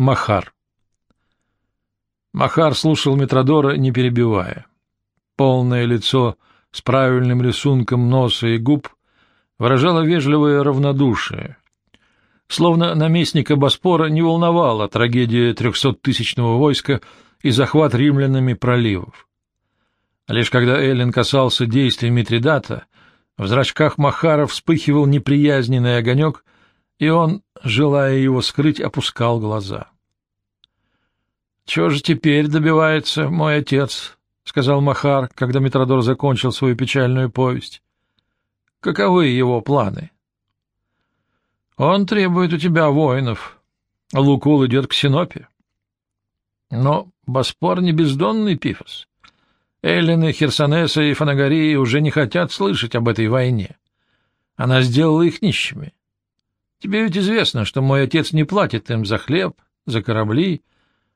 Махар. Махар слушал Метродора, не перебивая. Полное лицо с правильным рисунком носа и губ выражало вежливое равнодушие. Словно наместника Боспора не волновала трагедия трехсоттысячного войска и захват римлянами проливов. Лишь когда Эллен касался действий Митридата, в зрачках Махара вспыхивал неприязненный огонек, и он, желая его скрыть, опускал глаза. — Чего же теперь добивается мой отец? — сказал Махар, когда Митродор закончил свою печальную повесть. — Каковы его планы? — Он требует у тебя воинов. Лукул идет к Синопе. Но Боспор не бездонный пифос. Эллины, Херсонеса и Фанагории уже не хотят слышать об этой войне. Она сделала их нищими. Тебе ведь известно, что мой отец не платит им за хлеб, за корабли,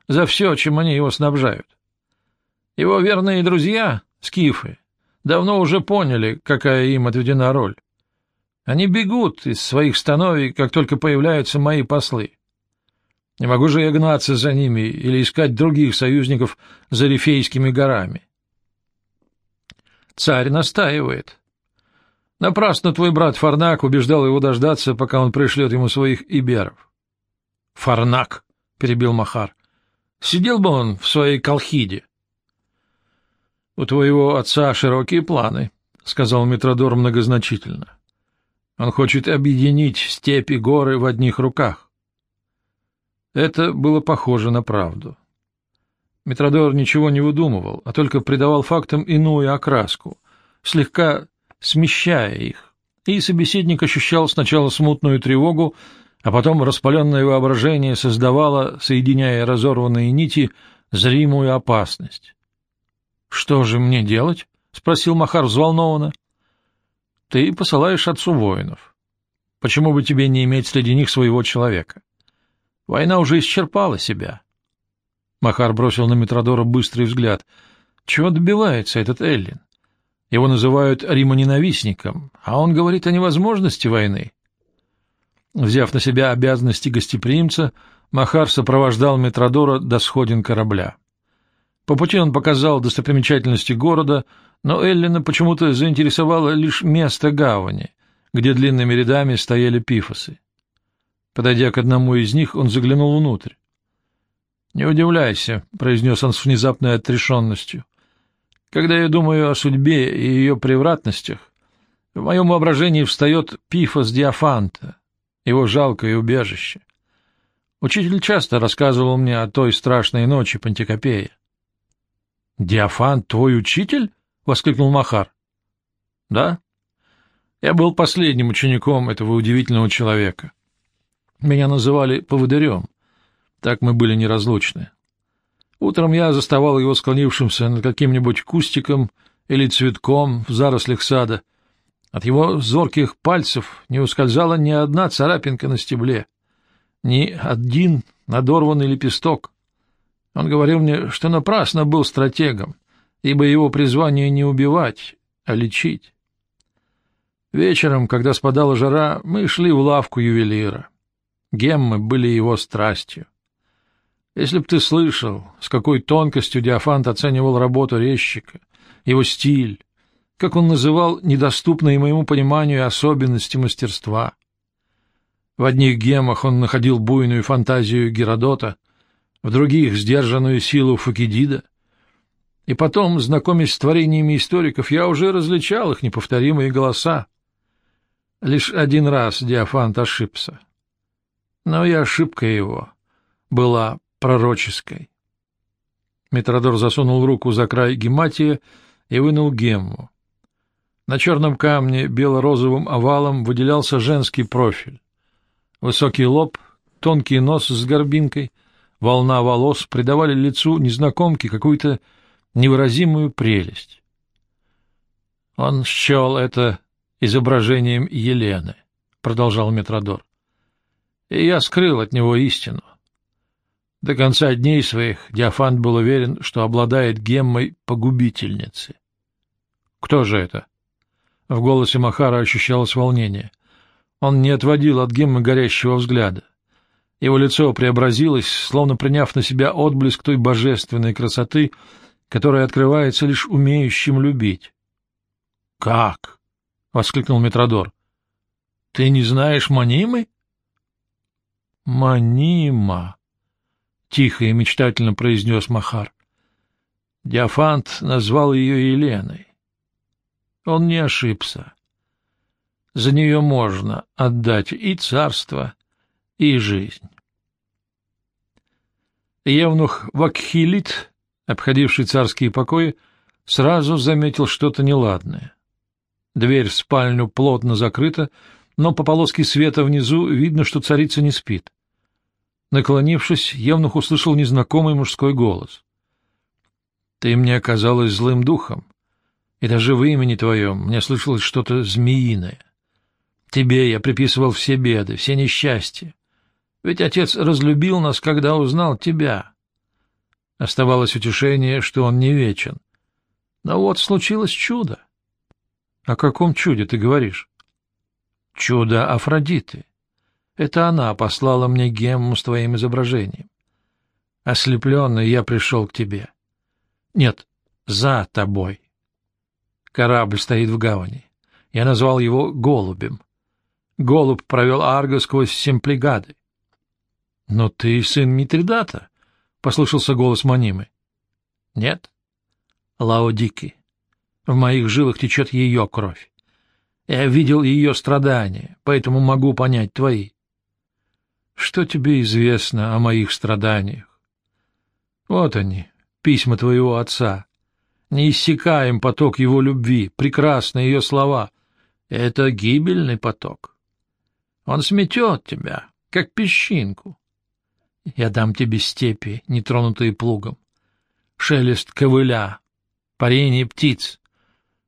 за все, чем они его снабжают. Его верные друзья, скифы, давно уже поняли, какая им отведена роль. Они бегут из своих становий, как только появляются мои послы. Не могу же я гнаться за ними или искать других союзников за Рифейскими горами. Царь настаивает. Напрасно твой брат Фарнак убеждал его дождаться, пока он пришлет ему своих иберов. — Фарнак, — перебил Махар, — сидел бы он в своей колхиде. — У твоего отца широкие планы, — сказал Митродор многозначительно. Он хочет объединить степи горы в одних руках. Это было похоже на правду. Митродор ничего не выдумывал, а только придавал фактам иную окраску, слегка смещая их, и собеседник ощущал сначала смутную тревогу, а потом распаленное воображение создавало, соединяя разорванные нити, зримую опасность. — Что же мне делать? — спросил Махар взволнованно. — Ты посылаешь отцу воинов. Почему бы тебе не иметь среди них своего человека? Война уже исчерпала себя. Махар бросил на Митродора быстрый взгляд. Чего добивается этот Эллин? Его называют римоненавистником, а он говорит о невозможности войны. Взяв на себя обязанности гостеприимца, Махар сопровождал Метродора до сходин корабля. По пути он показал достопримечательности города, но Эллина почему-то заинтересовало лишь место гавани, где длинными рядами стояли пифосы. Подойдя к одному из них, он заглянул внутрь. — Не удивляйся, — произнес он с внезапной отрешенностью. — Когда я думаю о судьбе и ее превратностях, в моем воображении встает пифос Диафанта, его жалкое убежище. Учитель часто рассказывал мне о той страшной ночи Пантикопея. — Диафант твой учитель? — воскликнул Махар. — Да. Я был последним учеником этого удивительного человека. — меня называли поводырем. Так мы были неразлучны. Утром я заставал его склонившимся над каким-нибудь кустиком или цветком в зарослях сада. От его зорких пальцев не ускользала ни одна царапинка на стебле, ни один надорванный лепесток. Он говорил мне, что напрасно был стратегом, ибо его призвание не убивать, а лечить. Вечером, когда спадала жара, мы шли в лавку ювелира. Геммы были его страстью. Если б ты слышал, с какой тонкостью Диафант оценивал работу резчика, его стиль, как он называл недоступные моему пониманию особенности мастерства. В одних гемах он находил буйную фантазию Геродота, в других — сдержанную силу Фукидида. И потом, знакомясь с творениями историков, я уже различал их неповторимые голоса. Лишь один раз Диафант ошибся. Но и ошибка его была пророческой. Митродор засунул руку за край гематия и вынул гемму. На черном камне бело-розовым овалом выделялся женский профиль. Высокий лоб, тонкий нос с горбинкой, волна волос придавали лицу незнакомки какую-то невыразимую прелесть. Он счел это изображением Елены, — продолжал Метродор и я скрыл от него истину. До конца дней своих Диафант был уверен, что обладает геммой погубительницы. «Кто же это?» В голосе Махара ощущалось волнение. Он не отводил от геммы горящего взгляда. Его лицо преобразилось, словно приняв на себя отблеск той божественной красоты, которая открывается лишь умеющим любить. — Как? — воскликнул Метродор. — Ты не знаешь Манимы? — Манима, — тихо и мечтательно произнес Махар. Диафант назвал ее Еленой. Он не ошибся. За нее можно отдать и царство, и жизнь. Евнух Вакхилит, обходивший царские покои, сразу заметил что-то неладное. Дверь в спальню плотно закрыта, но по полоске света внизу видно, что царица не спит. Наклонившись, Евнух услышал незнакомый мужской голос. — Ты мне оказалась злым духом, и даже в имени твоем мне слышалось что-то змеиное. Тебе я приписывал все беды, все несчастья. Ведь отец разлюбил нас, когда узнал тебя. Оставалось утешение, что он не вечен. Но вот случилось чудо. О каком чуде ты говоришь? Чудо Афродиты. Это она послала мне гемму с твоим изображением. Ослепленный я пришел к тебе. Нет, за тобой. Корабль стоит в гавани. Я назвал его «Голубем». Голубь провел Арго сквозь семплигады. — Но ты сын Митридата, — послышался голос Манимы. — Нет. Лаодики. В моих жилах течет ее кровь. Я видел ее страдания, поэтому могу понять твои. Что тебе известно о моих страданиях? Вот они, письма твоего отца. Не иссякаем поток его любви, прекрасные ее слова. Это гибельный поток. Он сметет тебя, как песчинку. Я дам тебе степи, нетронутые плугом, шелест ковыля, парение птиц.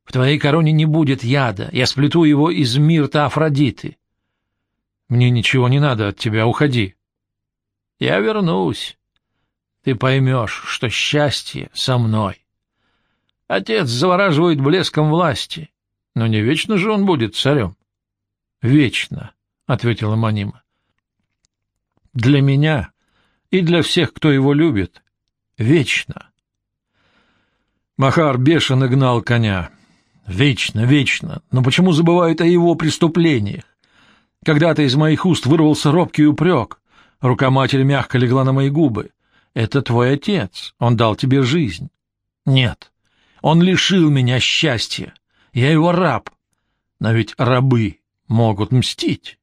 В твоей короне не будет яда, я сплету его из мирта Афродиты. Мне ничего не надо от тебя, уходи. Я вернусь. Ты поймешь, что счастье со мной. Отец завораживает блеском власти, но не вечно же он будет царем. — Вечно, — ответила Манима. — Для меня и для всех, кто его любит. Вечно. Махар бешено гнал коня. Вечно, вечно. Но почему забывают о его преступлениях? Когда-то из моих уст вырвался робкий упрек. Рука матери мягко легла на мои губы. Это твой отец. Он дал тебе жизнь. Нет. Он лишил меня счастья. Я его раб. Но ведь рабы могут мстить.